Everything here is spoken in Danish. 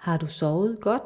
Har du sovet godt?